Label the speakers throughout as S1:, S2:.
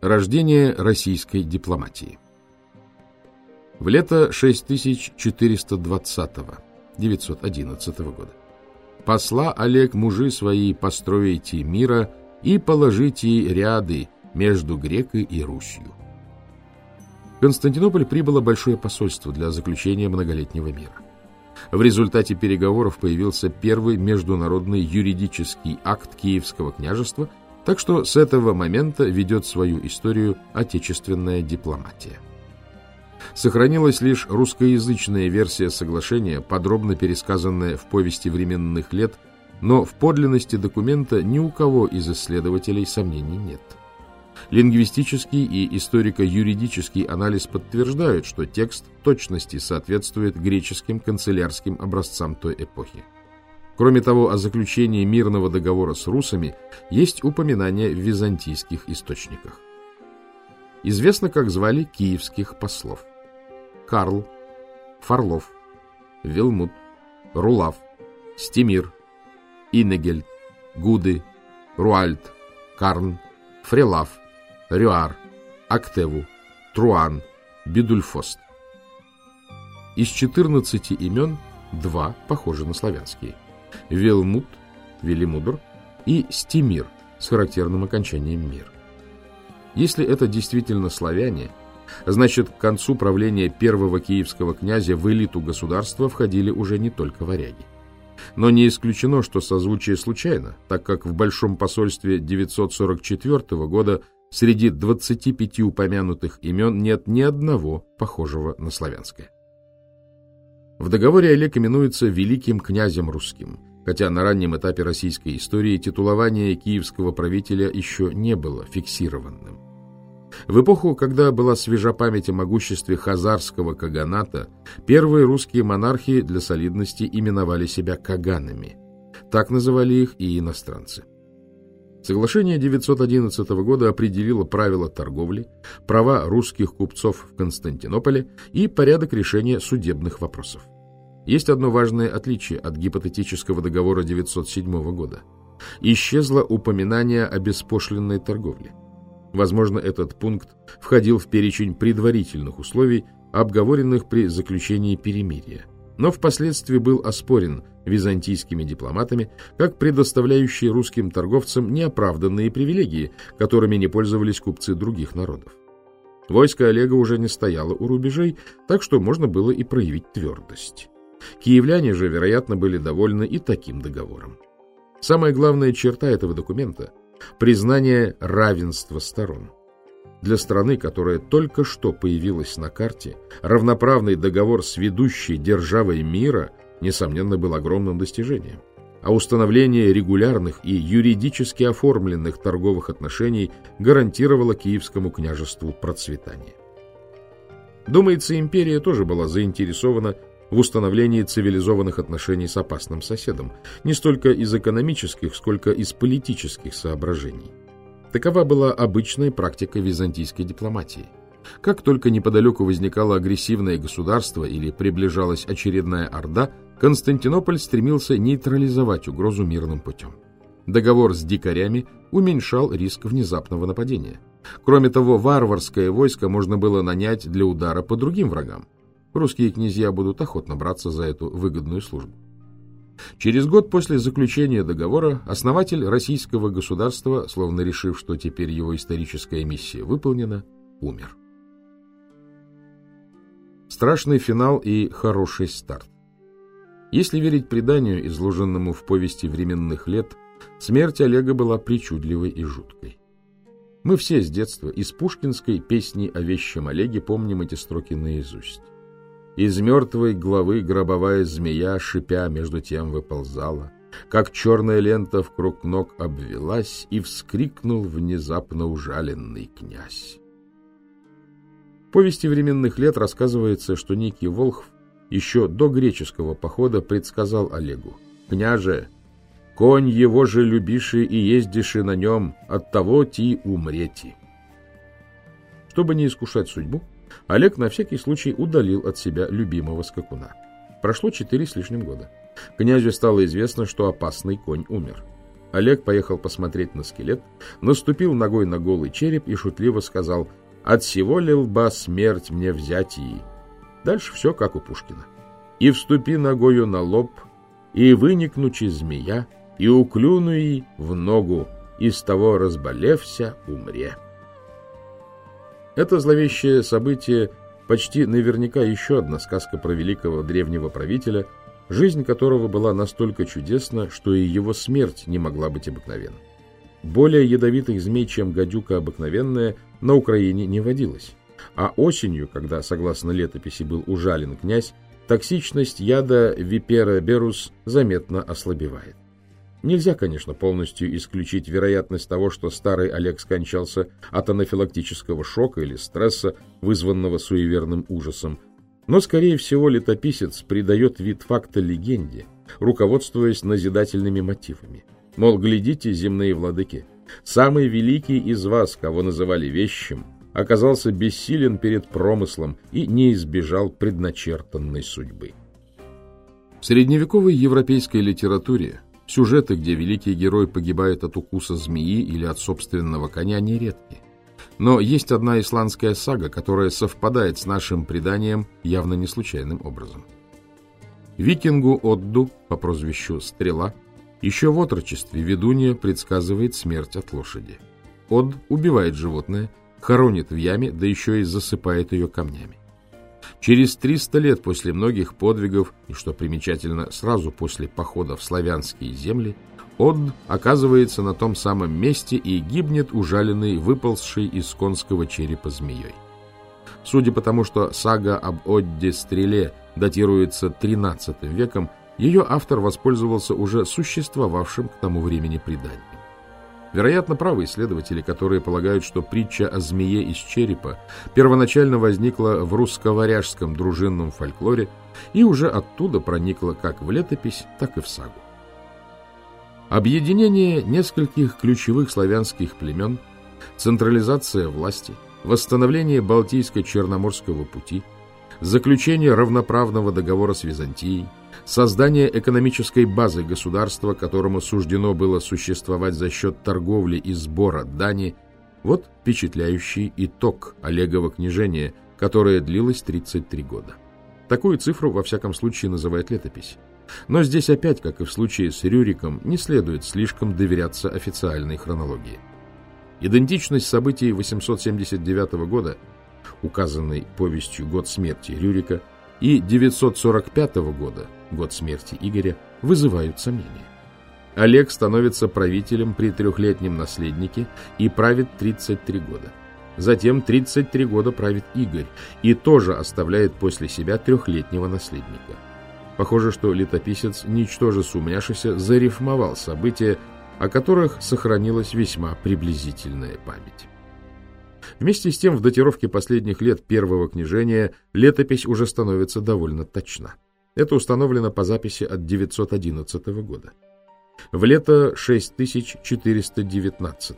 S1: Рождение российской дипломатии В лето 6420-911 года посла Олег мужи свои построите мира и положите ряды между Грекой и Русью. В Константинополь прибыло большое посольство для заключения многолетнего мира. В результате переговоров появился первый международный юридический акт Киевского княжества, так что с этого момента ведет свою историю отечественная дипломатия. Сохранилась лишь русскоязычная версия соглашения, подробно пересказанная в повести временных лет, но в подлинности документа ни у кого из исследователей сомнений нет. Лингвистический и историко-юридический анализ подтверждают, что текст точности соответствует греческим канцелярским образцам той эпохи. Кроме того, о заключении мирного договора с русами есть упоминания в византийских источниках. Известно, как звали киевских послов. Карл, Фарлов, Вилмут, Рулав, Стимир, Иннегельд, Гуды, Руальд, Карн, Фрелав, Рюар, Актеву, Труан, Бидульфост. Из 14 имен два похожи на славянские. Велмут, Велимудр и Стимир с характерным окончанием «мир». Если это действительно славяне, Значит, к концу правления первого киевского князя в элиту государства входили уже не только варяги. Но не исключено, что созвучие случайно, так как в Большом посольстве 944 года среди 25 упомянутых имен нет ни одного похожего на славянское. В договоре Олег именуется великим князем русским, хотя на раннем этапе российской истории титулование киевского правителя еще не было фиксированным. В эпоху, когда была свежа память о могуществе хазарского каганата, первые русские монархи для солидности именовали себя каганами. Так называли их и иностранцы. Соглашение 911 года определило правила торговли, права русских купцов в Константинополе и порядок решения судебных вопросов. Есть одно важное отличие от гипотетического договора 907 года. Исчезло упоминание о беспошлинной торговле. Возможно, этот пункт входил в перечень предварительных условий, обговоренных при заключении перемирия, но впоследствии был оспорен византийскими дипломатами как предоставляющие русским торговцам неоправданные привилегии, которыми не пользовались купцы других народов. Войско Олега уже не стояло у рубежей, так что можно было и проявить твердость. Киевляне же, вероятно, были довольны и таким договором. Самая главная черта этого документа признание равенства сторон. Для страны, которая только что появилась на карте, равноправный договор с ведущей державой мира, несомненно, был огромным достижением. А установление регулярных и юридически оформленных торговых отношений гарантировало Киевскому княжеству процветание. Думается, империя тоже была заинтересована в установлении цивилизованных отношений с опасным соседом, не столько из экономических, сколько из политических соображений. Такова была обычная практика византийской дипломатии. Как только неподалеку возникало агрессивное государство или приближалась очередная орда, Константинополь стремился нейтрализовать угрозу мирным путем. Договор с дикарями уменьшал риск внезапного нападения. Кроме того, варварское войско можно было нанять для удара по другим врагам. Русские князья будут охотно браться за эту выгодную службу. Через год после заключения договора основатель российского государства, словно решив, что теперь его историческая миссия выполнена, умер. Страшный финал и хороший старт. Если верить преданию, изложенному в повести временных лет, смерть Олега была причудливой и жуткой. Мы все с детства из пушкинской песни о вещем Олеге помним эти строки наизусть. Из мертвой главы гробовая змея, шипя, между тем выползала, как черная лента в круг ног обвелась, и вскрикнул внезапно ужаленный князь. В повести временных лет рассказывается, что некий Волхв еще до греческого похода предсказал Олегу. «Княже, конь его же любиши и ездиши на нем, от того ти умрети». Чтобы не искушать судьбу, Олег на всякий случай удалил от себя любимого скакуна. Прошло четыре с лишним года. Князю стало известно, что опасный конь умер. Олег поехал посмотреть на скелет, наступил ногой на голый череп и шутливо сказал «От всего ли лба смерть мне взять и...» Дальше все как у Пушкина. «И вступи ногою на лоб, и выникнучи змея, и уклюнуи в ногу, и с того разболевся умре». Это зловещее событие почти наверняка еще одна сказка про великого древнего правителя – жизнь которого была настолько чудесна, что и его смерть не могла быть обыкновенной. Более ядовитых змей, чем гадюка обыкновенная, на Украине не водилось. А осенью, когда, согласно летописи, был ужален князь, токсичность яда Випера берус заметно ослабевает. Нельзя, конечно, полностью исключить вероятность того, что старый Олег скончался от анафилактического шока или стресса, вызванного суеверным ужасом, но, скорее всего, летописец придает вид факта легенде, руководствуясь назидательными мотивами. Мол, глядите, земные владыки, самый великий из вас, кого называли вещим, оказался бессилен перед промыслом и не избежал предначертанной судьбы. В средневековой европейской литературе сюжеты, где великий герой погибает от укуса змеи или от собственного коня, нередки. Но есть одна исландская сага, которая совпадает с нашим преданием явно не случайным образом. Викингу Отду по прозвищу Стрела еще в отрочестве ведунья предсказывает смерть от лошади. Од убивает животное, хоронит в яме, да еще и засыпает ее камнями. Через 300 лет после многих подвигов, и, что примечательно, сразу после похода в славянские земли, Од оказывается на том самом месте и гибнет ужаленный, выползший из конского черепа змеей. Судя по тому, что сага об Одде-стреле датируется XIII веком, ее автор воспользовался уже существовавшим к тому времени преданием. Вероятно, правы исследователи, которые полагают, что притча о змее из черепа первоначально возникла в русско-варяжском дружинном фольклоре и уже оттуда проникла как в летопись, так и в сагу. Объединение нескольких ключевых славянских племен, централизация власти, восстановление Балтийско-Черноморского пути, заключение равноправного договора с Византией, создание экономической базы государства, которому суждено было существовать за счет торговли и сбора дани, вот впечатляющий итог Олегова княжения, которое длилось 33 года. Такую цифру, во всяком случае, называет летопись. Но здесь опять, как и в случае с Рюриком, не следует слишком доверяться официальной хронологии. Идентичность событий 879 года, указанной повестью «Год смерти» Рюрика, и 945 года, год смерти Игоря, вызывают сомнения. Олег становится правителем при трехлетнем наследнике и правит 33 года. Затем 33 года правит Игорь и тоже оставляет после себя трехлетнего наследника – Похоже, что летописец, ничтоже сумняшися, зарифмовал события, о которых сохранилась весьма приблизительная память. Вместе с тем, в датировке последних лет первого княжения летопись уже становится довольно точна. Это установлено по записи от 911 года. В лето 6419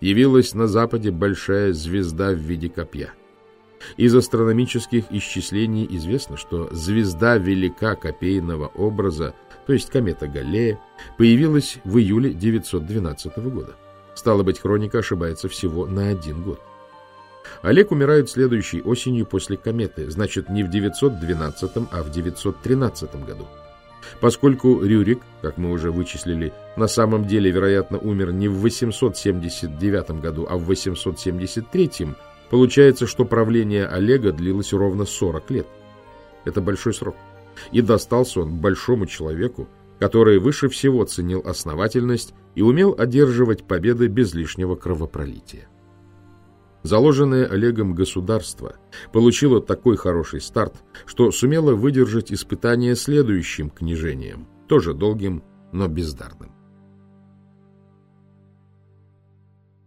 S1: явилась на западе большая звезда в виде копья. Из астрономических исчислений известно, что звезда велика копейного образа, то есть комета Галлея, появилась в июле 912 года. Стало быть, хроника ошибается всего на один год. Олег умирает следующей осенью после кометы, значит, не в 912, а в 913 году. Поскольку Рюрик, как мы уже вычислили, на самом деле, вероятно, умер не в 879 году, а в 873 Получается, что правление Олега длилось ровно 40 лет. Это большой срок. И достался он большому человеку, который выше всего ценил основательность и умел одерживать победы без лишнего кровопролития. Заложенное Олегом государство получило такой хороший старт, что сумело выдержать испытания следующим княжением, тоже долгим, но бездарным.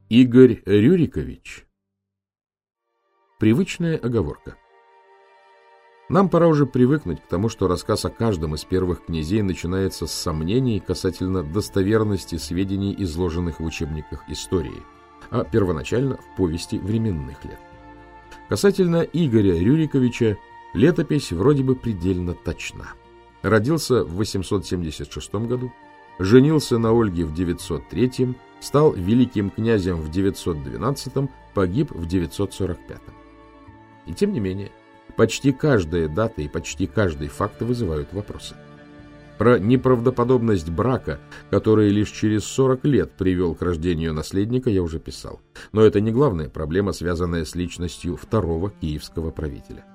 S1: Игорь Рюрикович Привычная оговорка. Нам пора уже привыкнуть к тому, что рассказ о каждом из первых князей начинается с сомнений касательно достоверности сведений, изложенных в учебниках истории, а первоначально в повести временных лет. Касательно Игоря Рюриковича, летопись вроде бы предельно точна. Родился в 876 году, женился на Ольге в 903 стал великим князем в 912 погиб в 945 И тем не менее, почти каждая дата и почти каждый факт вызывают вопросы. Про неправдоподобность брака, который лишь через 40 лет привел к рождению наследника, я уже писал. Но это не главная проблема, связанная с личностью второго киевского правителя.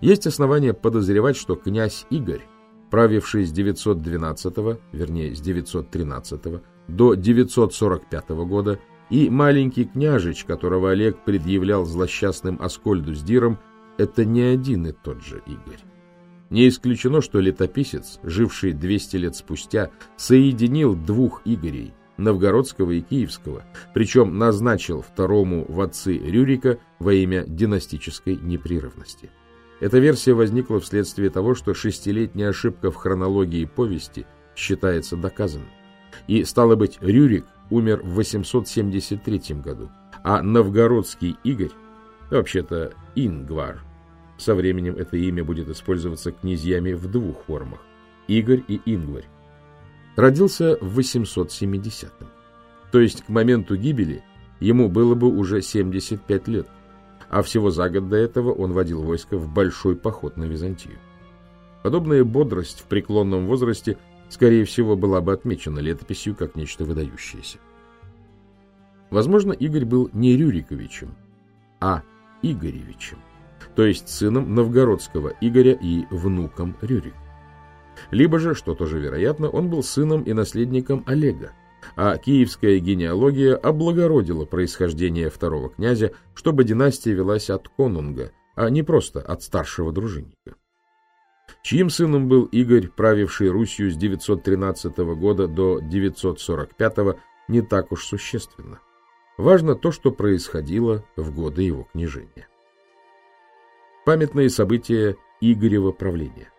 S1: Есть основания подозревать, что князь Игорь, правивший с 912, вернее, с 913 до 945 года, и маленький княжич, которого Олег предъявлял злосчастным Аскольду с Диром, это не один и тот же Игорь. Не исключено, что летописец, живший 200 лет спустя, соединил двух Игорей, новгородского и киевского, причем назначил второму в отцы Рюрика во имя династической непрерывности. Эта версия возникла вследствие того, что шестилетняя ошибка в хронологии повести считается доказанной. И, стало быть, Рюрик умер в 873 году, а новгородский Игорь, вообще-то Ингвар, со временем это имя будет использоваться князьями в двух формах – Игорь и Ингварь, родился в 870-м. То есть к моменту гибели ему было бы уже 75 лет, а всего за год до этого он водил войско в большой поход на Византию. Подобная бодрость в преклонном возрасте – скорее всего, была бы отмечена летописью как нечто выдающееся. Возможно, Игорь был не Рюриковичем, а Игоревичем, то есть сыном новгородского Игоря и внуком Рюрика. Либо же, что тоже вероятно, он был сыном и наследником Олега, а киевская генеалогия облагородила происхождение второго князя, чтобы династия велась от конунга, а не просто от старшего дружинника чьим сыном был Игорь, правивший Русью с 913 года до 945, не так уж существенно. Важно то, что происходило в годы его княжения. Памятные события Игорева правления.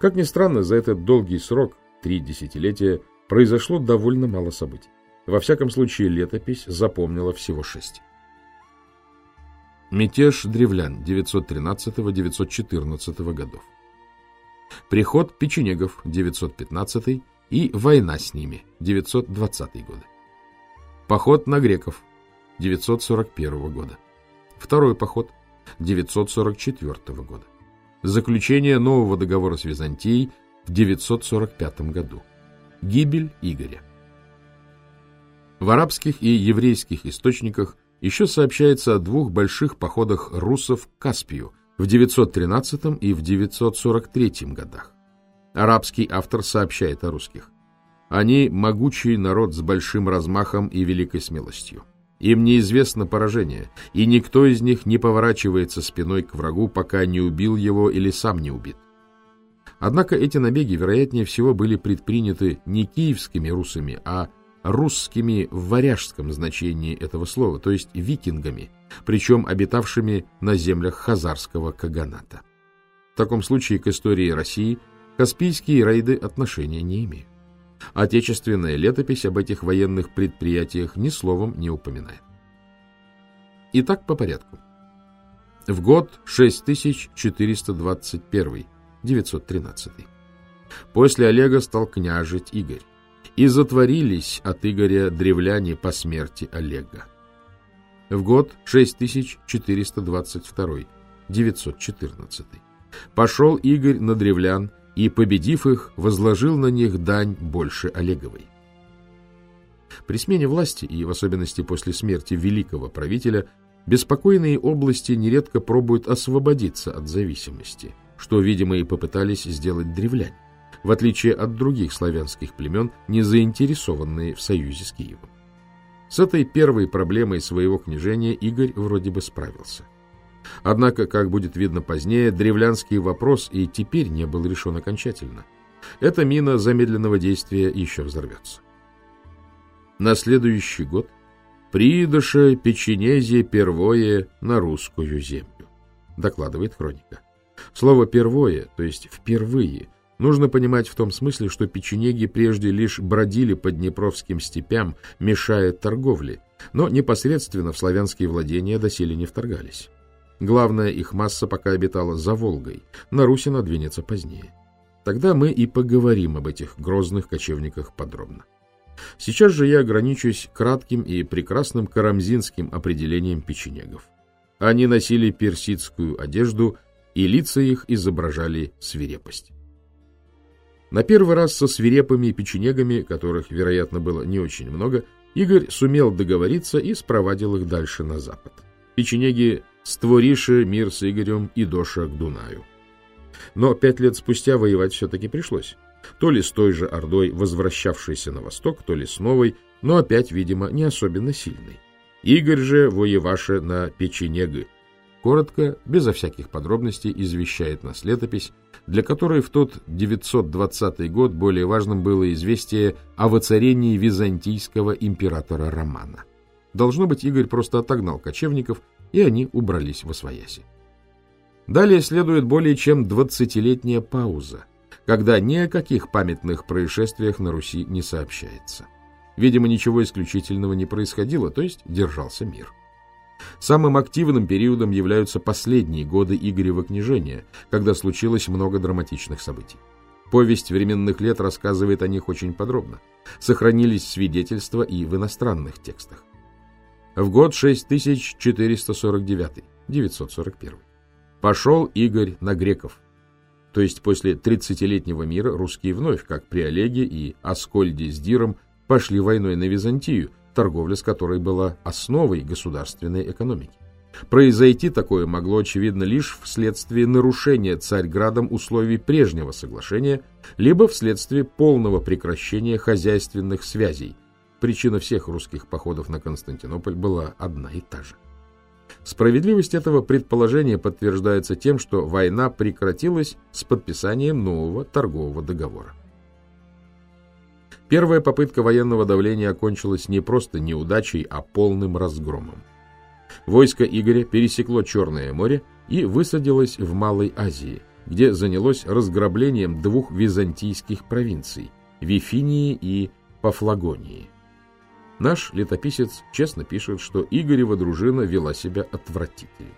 S1: Как ни странно, за этот долгий срок, три десятилетия, произошло довольно мало событий. Во всяком случае, летопись запомнила всего шесть. Мятеж древлян 913-914 годов. Приход печенегов 915 и война с ними 920 годы. Поход на греков 941 года. Второй поход 944 года. Заключение нового договора с Византией в 945 году. Гибель Игоря. В арабских и еврейских источниках – еще сообщается о двух больших походах русов к Каспию в 913 и в 943 годах. Арабский автор сообщает о русских. Они – могучий народ с большим размахом и великой смелостью. Им неизвестно поражение, и никто из них не поворачивается спиной к врагу, пока не убил его или сам не убит. Однако эти набеги, вероятнее всего, были предприняты не киевскими русами, а русскими в варяжском значении этого слова, то есть викингами, причем обитавшими на землях Хазарского каганата. В таком случае к истории России Каспийские рейды отношения не имеют. Отечественная летопись об этих военных предприятиях ни словом не упоминает. Итак, по порядку. В год 6421, 913. После Олега стал княжить Игорь и затворились от Игоря древляне по смерти Олега. В год 6422, 914. Пошел Игорь на древлян и, победив их, возложил на них дань больше Олеговой. При смене власти, и в особенности после смерти великого правителя, беспокойные области нередко пробуют освободиться от зависимости, что, видимо, и попытались сделать древляне в отличие от других славянских племен, не заинтересованные в союзе с Киевом. С этой первой проблемой своего княжения Игорь вроде бы справился. Однако, как будет видно позднее, древлянский вопрос и теперь не был решен окончательно. Эта мина замедленного действия еще взорвется. На следующий год придыша печенезе первое на русскую землю, докладывает хроника. Слово «первое», то есть «впервые», Нужно понимать в том смысле, что печенеги прежде лишь бродили по Днепровским степям, мешая торговле, но непосредственно в славянские владения доселе не вторгались. Главная их масса пока обитала за Волгой, на Руси надвинется позднее. Тогда мы и поговорим об этих грозных кочевниках подробно. Сейчас же я ограничусь кратким и прекрасным карамзинским определением печенегов. Они носили персидскую одежду, и лица их изображали свирепость. На первый раз со свирепыми печенегами, которых, вероятно, было не очень много, Игорь сумел договориться и спровадил их дальше на запад. Печенеги створиши мир с Игорем и Доша к Дунаю. Но пять лет спустя воевать все-таки пришлось. То ли с той же Ордой, возвращавшейся на восток, то ли с новой, но опять, видимо, не особенно сильной. Игорь же воеваше на печенеги. Коротко, безо всяких подробностей, извещает нас летопись, для которой в тот 920 год более важным было известие о воцарении византийского императора Романа. Должно быть, Игорь просто отогнал кочевников, и они убрались во свояси. Далее следует более чем двадцатилетняя пауза, когда ни о каких памятных происшествиях на Руси не сообщается. Видимо, ничего исключительного не происходило, то есть держался мир. Самым активным периодом являются последние годы Игорева княжения, когда случилось много драматичных событий. Повесть временных лет рассказывает о них очень подробно. Сохранились свидетельства и в иностранных текстах. В год 6449, 941, пошел Игорь на греков. То есть после 30-летнего мира русские вновь, как при Олеге и Аскольде с Диром, пошли войной на Византию, торговля с которой была основой государственной экономики. Произойти такое могло, очевидно, лишь вследствие нарушения Царьградом условий прежнего соглашения, либо вследствие полного прекращения хозяйственных связей. Причина всех русских походов на Константинополь была одна и та же. Справедливость этого предположения подтверждается тем, что война прекратилась с подписанием нового торгового договора. Первая попытка военного давления окончилась не просто неудачей, а полным разгромом. Войско Игоря пересекло Черное море и высадилось в Малой Азии, где занялось разграблением двух византийских провинций – Вифинии и Пафлагонии. Наш летописец честно пишет, что Игорева дружина вела себя отвратительно.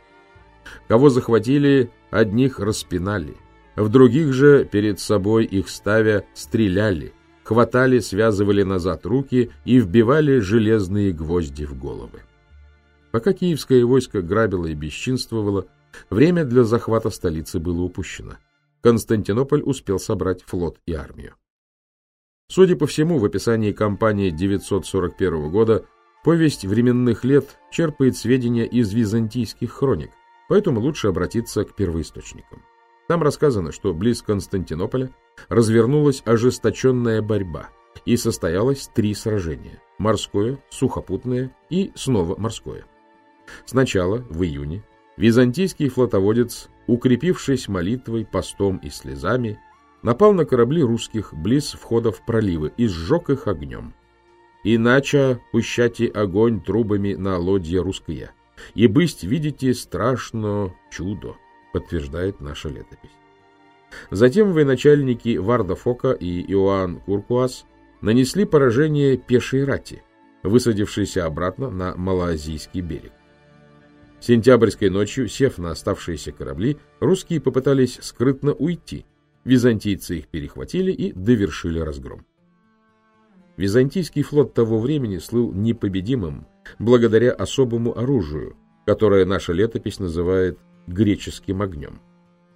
S1: Кого захватили, одних распинали, в других же перед собой их ставя стреляли – хватали, связывали назад руки и вбивали железные гвозди в головы. Пока киевское войско грабило и бесчинствовало, время для захвата столицы было упущено. Константинополь успел собрать флот и армию. Судя по всему, в описании кампании 941 года повесть временных лет черпает сведения из византийских хроник, поэтому лучше обратиться к первоисточникам. Там рассказано, что близ Константинополя развернулась ожесточенная борьба, и состоялось три сражения – морское, сухопутное и снова морское. Сначала, в июне, византийский флотоводец, укрепившись молитвой, постом и слезами, напал на корабли русских близ входа в проливы и сжег их огнем. «Иначе пущайте огонь трубами на лодье русские, и бысть видите страшно чудо» подтверждает наша летопись. Затем военачальники Варда Фока и Иоанн Куркуас нанесли поражение пешей рати, высадившейся обратно на Малоазийский берег. Сентябрьской ночью, сев на оставшиеся корабли, русские попытались скрытно уйти. Византийцы их перехватили и довершили разгром. Византийский флот того времени слыл непобедимым благодаря особому оружию, которое наша летопись называет греческим огнем.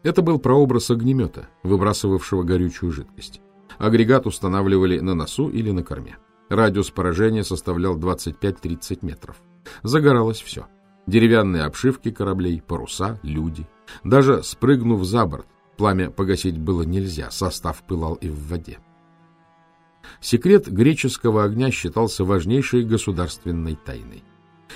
S1: Это был прообраз огнемета, выбрасывавшего горючую жидкость. Агрегат устанавливали на носу или на корме. Радиус поражения составлял 25-30 метров. Загоралось все. Деревянные обшивки кораблей, паруса, люди. Даже спрыгнув за борт, пламя погасить было нельзя, состав пылал и в воде. Секрет греческого огня считался важнейшей государственной тайной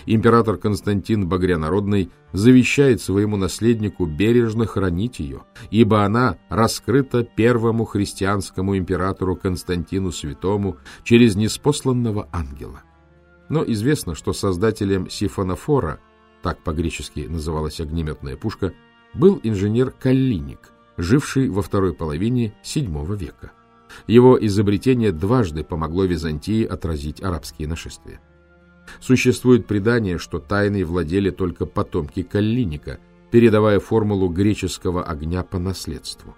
S1: император Константин Багрянародный завещает своему наследнику бережно хранить ее, ибо она раскрыта первому христианскому императору Константину Святому через неспосланного ангела. Но известно, что создателем сифонофора, так по-гречески называлась огнеметная пушка, был инженер Каллиник, живший во второй половине VII века. Его изобретение дважды помогло Византии отразить арабские нашествия. Существует предание, что тайной владели только потомки Каллиника, передавая формулу греческого огня по наследству.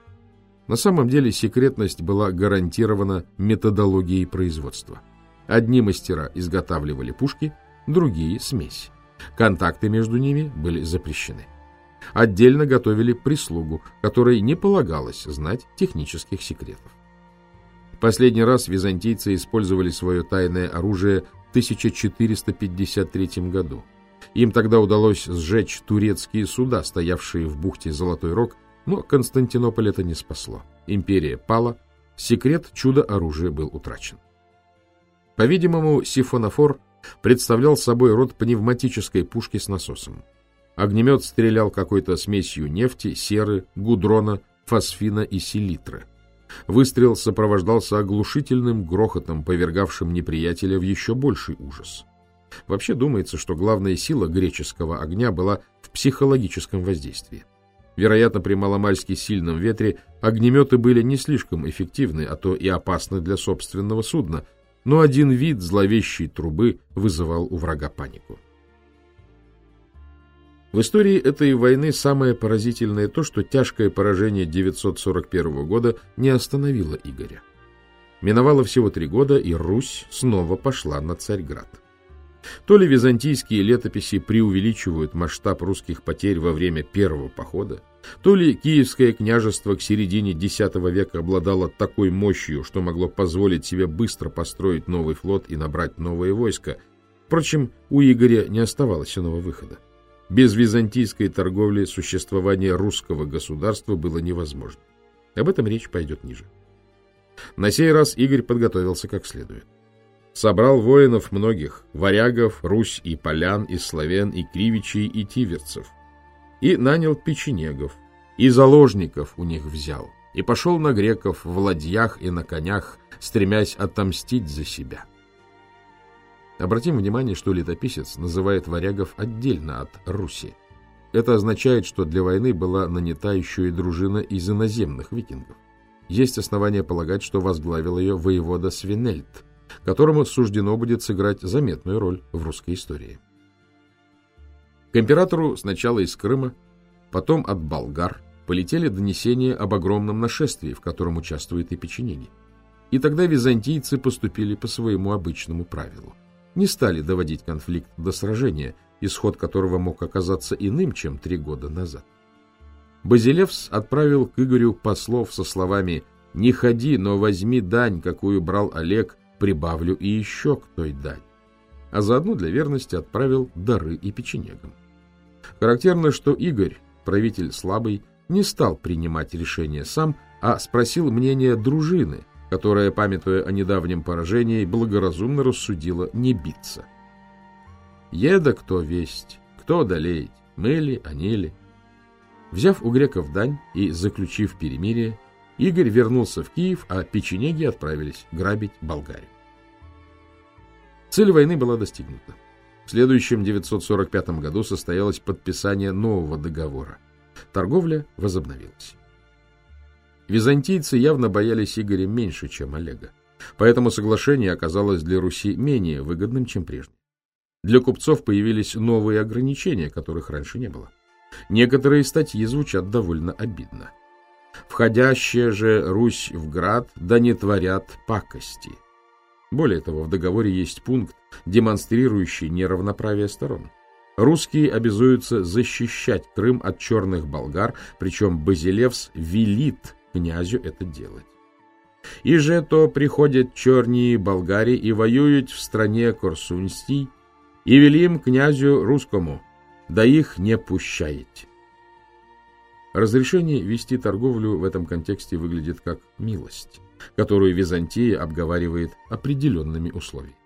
S1: На самом деле секретность была гарантирована методологией производства. Одни мастера изготавливали пушки, другие — смесь. Контакты между ними были запрещены. Отдельно готовили прислугу, которой не полагалось знать технических секретов. Последний раз византийцы использовали свое тайное оружие в 1453 году. Им тогда удалось сжечь турецкие суда, стоявшие в бухте Золотой Рог, но Константинополь это не спасло. Империя пала, секрет чудо-оружия был утрачен. По-видимому, сифонофор представлял собой род пневматической пушки с насосом. Огнемет стрелял какой-то смесью нефти, серы, гудрона, фосфина и селитры. Выстрел сопровождался оглушительным грохотом, повергавшим неприятеля в еще больший ужас. Вообще думается, что главная сила греческого огня была в психологическом воздействии. Вероятно, при маломальски сильном ветре огнеметы были не слишком эффективны, а то и опасны для собственного судна, но один вид зловещей трубы вызывал у врага панику. В истории этой войны самое поразительное то, что тяжкое поражение 941 года не остановило Игоря. Миновало всего три года, и Русь снова пошла на Царьград. То ли византийские летописи преувеличивают масштаб русских потерь во время первого похода, то ли Киевское княжество к середине X века обладало такой мощью, что могло позволить себе быстро построить новый флот и набрать новые войска. Впрочем, у Игоря не оставалось иного выхода. Без византийской торговли существование русского государства было невозможно. Об этом речь пойдет ниже. На сей раз Игорь подготовился как следует. Собрал воинов многих, варягов, Русь и полян, и славян, и кривичей, и тиверцев. И нанял печенегов, и заложников у них взял, и пошел на греков в ладьях и на конях, стремясь отомстить за себя. Обратим внимание, что летописец называет варягов отдельно от Руси. Это означает, что для войны была нанята еще и дружина из иноземных викингов. Есть основания полагать, что возглавил ее воевода Свинельд, которому суждено будет сыграть заметную роль в русской истории. К императору сначала из Крыма, потом от болгар полетели донесения об огромном нашествии, в котором участвуют и печенеги. И тогда византийцы поступили по своему обычному правилу. Не стали доводить конфликт до сражения, исход которого мог оказаться иным, чем три года назад. Базилевс отправил к Игорю послов со словами «Не ходи, но возьми дань, какую брал Олег, прибавлю и еще к той дань, а заодно для верности отправил дары и печенегам. Характерно, что Игорь, правитель слабый, не стал принимать решение сам, а спросил мнение дружины, которая, памятуя о недавнем поражении, благоразумно рассудила не биться. «Еда кто весть, кто одолеет, мы ли, они ли?» Взяв у греков дань и заключив перемирие, Игорь вернулся в Киев, а печенеги отправились грабить Болгарию. Цель войны была достигнута. В следующем 945 году состоялось подписание нового договора. Торговля возобновилась. Византийцы явно боялись Игоря меньше, чем Олега. Поэтому соглашение оказалось для Руси менее выгодным, чем прежде. Для купцов появились новые ограничения, которых раньше не было. Некоторые статьи звучат довольно обидно. Входящая же Русь в град, да не творят пакости. Более того, в договоре есть пункт, демонстрирующий неравноправие сторон. Русские обязуются защищать Крым от черных болгар, причем Базилевс велит князю это делать. И же то приходят черные болгари и воюют в стране Корсунстий, и велим князю русскому, да их не пущаете. Разрешение вести торговлю в этом контексте выглядит как милость, которую Византия обговаривает определенными условиями.